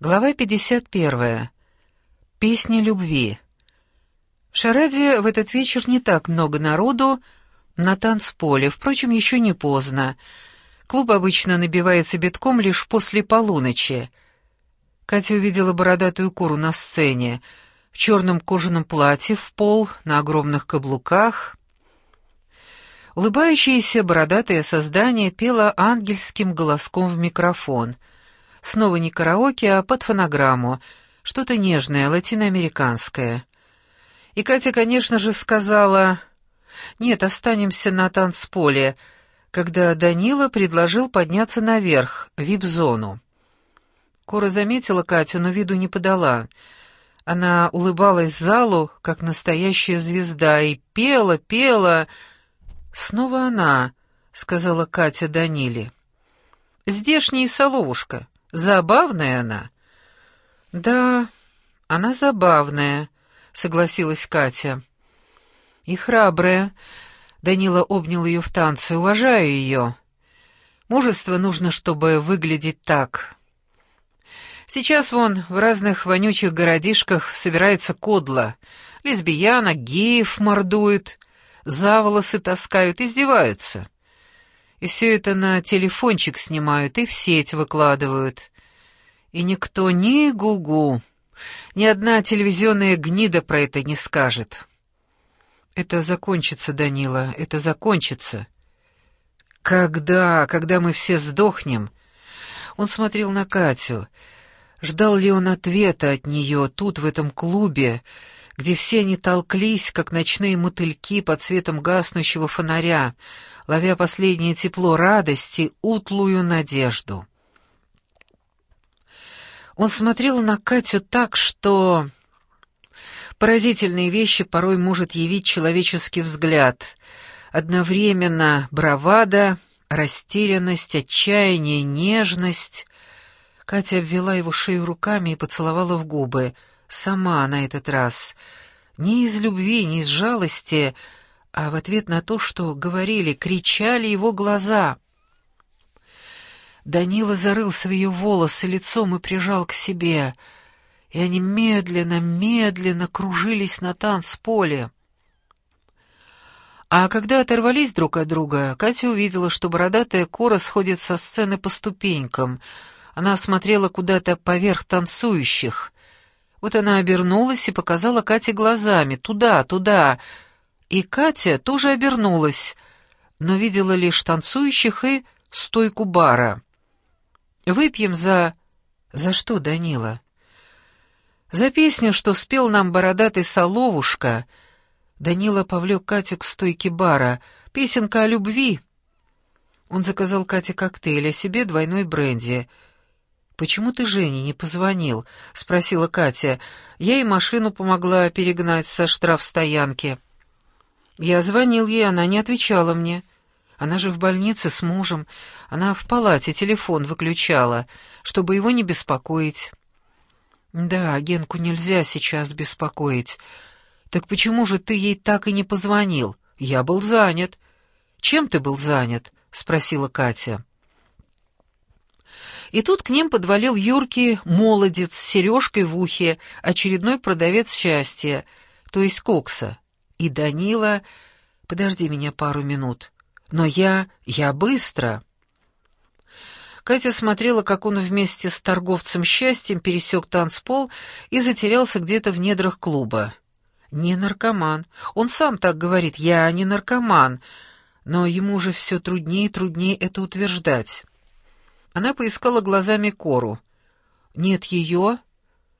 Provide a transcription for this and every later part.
Глава 51. Песни любви. В Шараде в этот вечер не так много народу на танцполе, впрочем, еще не поздно. Клуб обычно набивается битком лишь после полуночи. Катя увидела бородатую куру на сцене, в черном кожаном платье в пол, на огромных каблуках. Улыбающееся бородатое создание пело ангельским голоском в микрофон — Снова не караоке, а под фонограмму. Что-то нежное, латиноамериканское. И Катя, конечно же, сказала... «Нет, останемся на танцполе», когда Данила предложил подняться наверх, в вип-зону. Кора заметила Катю, но виду не подала. Она улыбалась залу, как настоящая звезда, и пела, пела. «Снова она», — сказала Катя Даниле. «Здешняя соловушка. Забавная она. Да, она забавная, согласилась Катя. И храбрая. Данила обнял ее в танце. Уважаю ее. Мужество нужно, чтобы выглядеть так. Сейчас вон в разных вонючих городишках собирается кодло. Лесбиянок, геев мордуют, за волосы таскают, издеваются. И все это на телефончик снимают и в сеть выкладывают. И никто ни гугу, ни одна телевизионная гнида про это не скажет. Это закончится, Данила, это закончится. Когда, когда мы все сдохнем? Он смотрел на Катю. Ждал ли он ответа от нее тут, в этом клубе, где все они толклись, как ночные мотыльки под светом гаснущего фонаря, ловя последнее тепло радости, утлую надежду. Он смотрел на Катю так, что... Поразительные вещи порой может явить человеческий взгляд. Одновременно бравада, растерянность, отчаяние, нежность. Катя обвела его шею руками и поцеловала в губы. Сама на этот раз. Не из любви, не из жалости, а в ответ на то, что говорили, кричали его глаза. Данила зарылся в ее волосы лицом и прижал к себе, и они медленно, медленно кружились на танцполе. А когда оторвались друг от друга, Катя увидела, что бородатая кора сходит со сцены по ступенькам. Она смотрела куда-то поверх танцующих. Вот она обернулась и показала Кате глазами, туда, туда, и Катя тоже обернулась, но видела лишь танцующих и стойку бара. «Выпьем за...» «За что, Данила?» «За песню, что спел нам бородатый Соловушка». Данила повлек Катю к стойке бара. «Песенка о любви». Он заказал Кате коктейль, а себе двойной бренди. «Почему ты Жене не позвонил?» — спросила Катя. «Я ей машину помогла перегнать со штрафстоянки». Я звонил ей, она не отвечала мне. Она же в больнице с мужем. Она в палате телефон выключала, чтобы его не беспокоить. Да, Генку нельзя сейчас беспокоить. Так почему же ты ей так и не позвонил? Я был занят. Чем ты был занят? спросила Катя. И тут к ним подвалил юркий молодец с сережкой в ухе, очередной продавец счастья, то есть кокса. И Данила... Подожди меня пару минут. Но я... я быстро. Катя смотрела, как он вместе с торговцем счастьем пересек танцпол и затерялся где-то в недрах клуба. Не наркоман. Он сам так говорит, я не наркоман. Но ему уже все труднее и труднее это утверждать. Она поискала глазами Кору. Нет ее,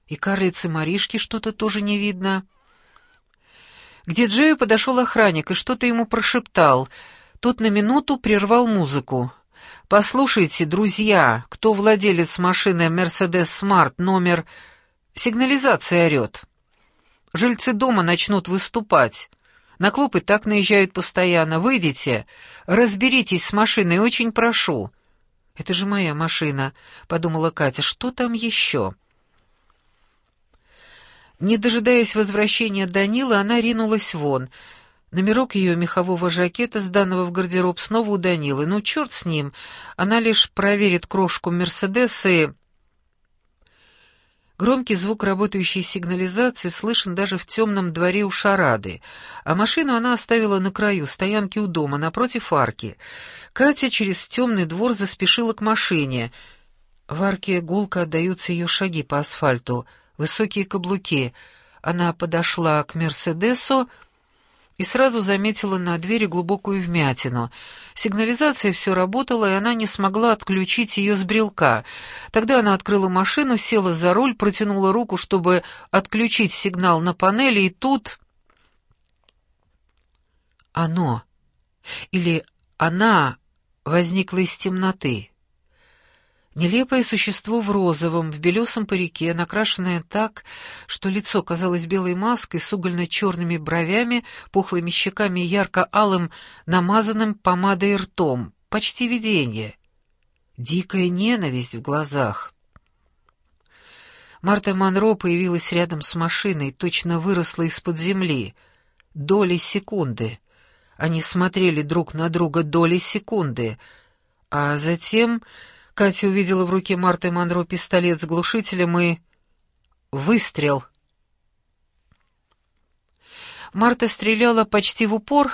и карлицы Маришки что-то тоже не видно. К диджею подошел охранник и что-то ему прошептал. Тот на минуту прервал музыку. «Послушайте, друзья, кто владелец машины Mercedes Smart номер...» Сигнализация орет. Жильцы дома начнут выступать. На клуб и так наезжают постоянно. Выйдите, разберитесь с машиной, очень прошу. «Это же моя машина», — подумала Катя. «Что там еще?» Не дожидаясь возвращения Данила, она ринулась вон. Номерок ее мехового жакета, сданного в гардероб, снова у Данилы. Ну, черт с ним. Она лишь проверит крошку «Мерседес» и... Громкий звук работающей сигнализации слышен даже в темном дворе у шарады, а машину она оставила на краю стоянки у дома, напротив арки. Катя через темный двор заспешила к машине. В арке гулко отдаются ее шаги по асфальту, высокие каблуки. Она подошла к «Мерседесу», и сразу заметила на двери глубокую вмятину. Сигнализация все работала, и она не смогла отключить ее с брелка. Тогда она открыла машину, села за руль, протянула руку, чтобы отключить сигнал на панели, и тут... Оно, или она, возникло из темноты. Нелепое существо в розовом, в белесом парике, накрашенное так, что лицо казалось белой маской с угольно-черными бровями, пухлыми щеками и ярко-алым, намазанным помадой ртом. Почти видение. Дикая ненависть в глазах. Марта Монро появилась рядом с машиной, точно выросла из-под земли. Доли секунды. Они смотрели друг на друга доли секунды. А затем Катя увидела в руке Марты Монро пистолет с глушителем и... Выстрел. Марта стреляла почти в упор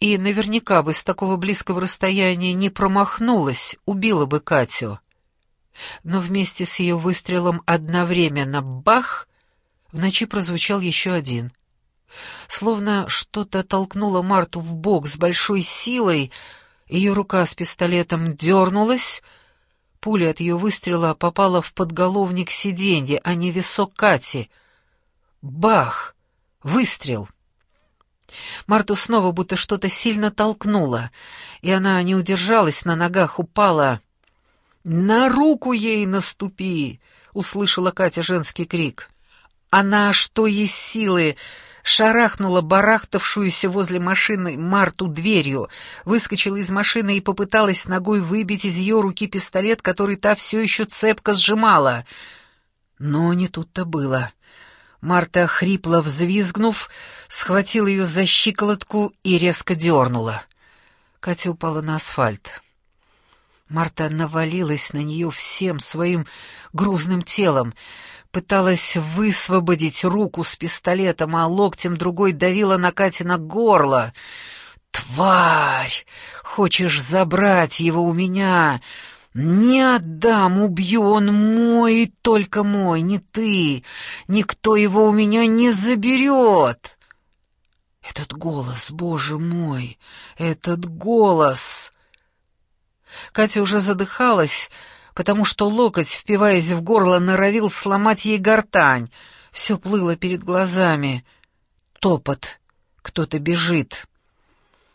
и наверняка бы с такого близкого расстояния не промахнулась, убила бы Катю. Но вместе с ее выстрелом одновременно «бах!» в ночи прозвучал еще один. Словно что-то толкнуло Марту в бок с большой силой, ее рука с пистолетом дернулась, Пуля от ее выстрела попала в подголовник сиденья, а не висок Кати. Бах! Выстрел! Марту снова будто что-то сильно толкнуло, и она не удержалась, на ногах упала. «На руку ей наступи!» — услышала Катя женский крик. Она, что есть силы, шарахнула барахтавшуюся возле машины Марту дверью, выскочила из машины и попыталась ногой выбить из ее руки пистолет, который та все еще цепко сжимала. Но не тут-то было. Марта, хрипло взвизгнув, схватила ее за щиколотку и резко дернула. Катя упала на асфальт. Марта навалилась на нее всем своим грузным телом, пыталась высвободить руку с пистолетом, а локтем другой давила на Катина горло. «Тварь! Хочешь забрать его у меня? Не отдам, убью, он мой только мой, не ты. Никто его у меня не заберет!» «Этот голос, боже мой, этот голос!» Катя уже задыхалась, потому что локоть, впиваясь в горло, норовил сломать ей гортань. Все плыло перед глазами. Топот. Кто-то бежит.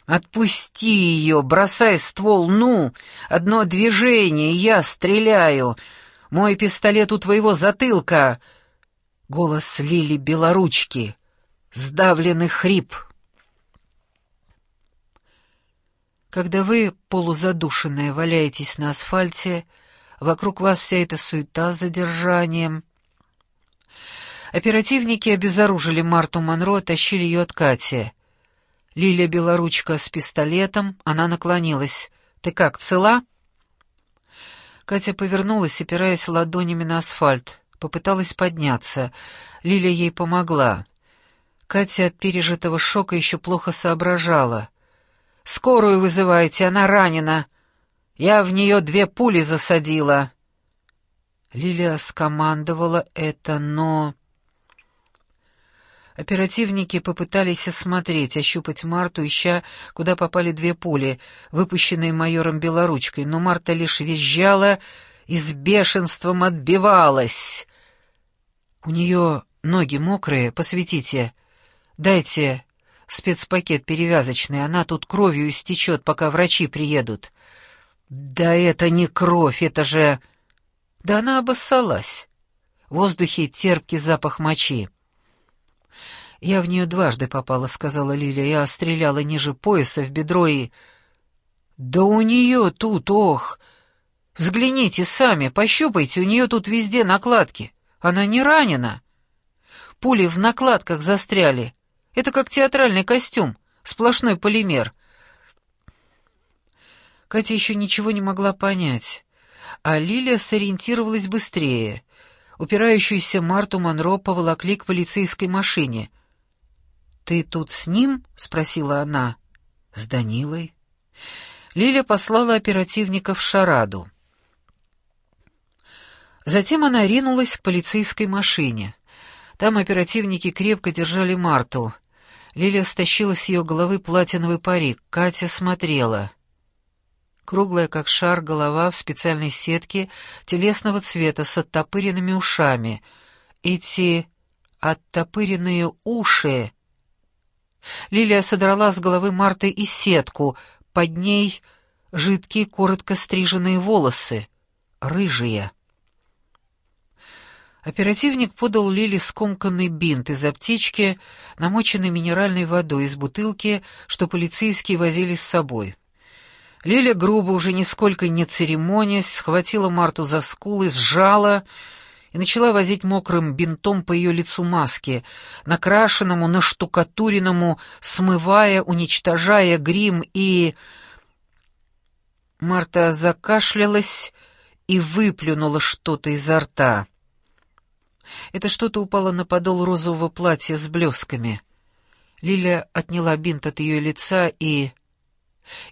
«Отпусти ее! Бросай ствол! Ну! Одно движение, я стреляю! Мой пистолет у твоего затылка!» Голос Лили Белоручки. Сдавленный хрип. Когда вы, полузадушенные, валяетесь на асфальте, Вокруг вас вся эта суета с задержанием. Оперативники обезоружили Марту Монро, тащили ее от Кати. Лилия Белоручка с пистолетом, она наклонилась. «Ты как, цела?» Катя повернулась, опираясь ладонями на асфальт. Попыталась подняться. Лилия ей помогла. Катя от пережитого шока еще плохо соображала. «Скорую вызывайте, она ранена!» Я в нее две пули засадила». Лилия скомандовала это, но... Оперативники попытались осмотреть, ощупать Марту, ища, куда попали две пули, выпущенные майором Белоручкой, но Марта лишь визжала и с бешенством отбивалась. «У нее ноги мокрые, посветите. Дайте спецпакет перевязочный, она тут кровью истечет, пока врачи приедут». «Да это не кровь, это же...» Да она обоссалась. В воздухе терпкий запах мочи. «Я в нее дважды попала», — сказала Лилия. «Я стреляла ниже пояса в бедро и...» «Да у нее тут, ох! Взгляните сами, пощупайте, у нее тут везде накладки. Она не ранена. Пули в накладках застряли. Это как театральный костюм, сплошной полимер. Катя еще ничего не могла понять, а Лилия сориентировалась быстрее. Упирающуюся Марту Монро поволокли к полицейской машине. «Ты тут с ним?» — спросила она. «С Данилой». Лиля послала оперативника в Шараду. Затем она ринулась к полицейской машине. Там оперативники крепко держали Марту. Лиля стащила с ее головы платиновый парик. Катя смотрела. Круглая, как шар, голова в специальной сетке телесного цвета с оттопыренными ушами. Эти оттопыренные уши... Лилия содрала с головы Марты и сетку, под ней жидкие, коротко стриженные волосы, рыжие. Оперативник подал Лиле скомканный бинт из аптечки, намоченный минеральной водой из бутылки, что полицейские возили с собой. Лиля грубо, уже нисколько не церемонясь, схватила Марту за скулы, сжала и начала возить мокрым бинтом по ее лицу маски, накрашенному, наштукатуренному, смывая, уничтожая грим и... Марта закашлялась и выплюнула что-то изо рта. Это что-то упало на подол розового платья с блесками. Лиля отняла бинт от ее лица и...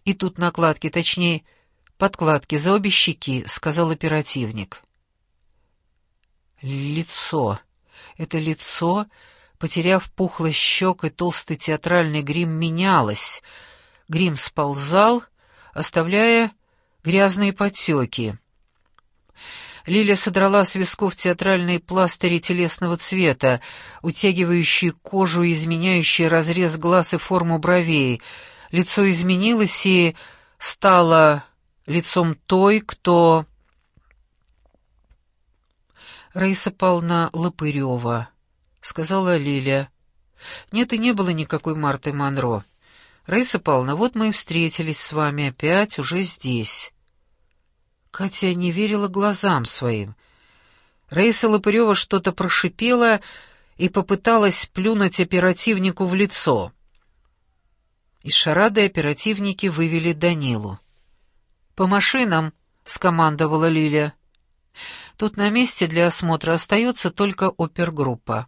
И тут накладки, точнее, подкладки за обе щеки, — сказал оперативник. Лицо. Это лицо, потеряв пухлость щек и толстый театральный грим, менялось. Грим сползал, оставляя грязные потеки. Лиля содрала с висков театральные пластыри телесного цвета, утягивающие кожу и изменяющие разрез глаз и форму бровей. Лицо изменилось и стало лицом той, кто... «Раиса Павловна Лопырева», — сказала Лиля. «Нет, и не было никакой Марты Монро. Раиса Павловна, вот мы и встретились с вами опять уже здесь». Катя не верила глазам своим. Раиса Лопырева что-то прошипела и попыталась плюнуть оперативнику в лицо. Из шарады оперативники вывели Данилу. «По машинам!» — скомандовала Лиля. «Тут на месте для осмотра остается только опергруппа».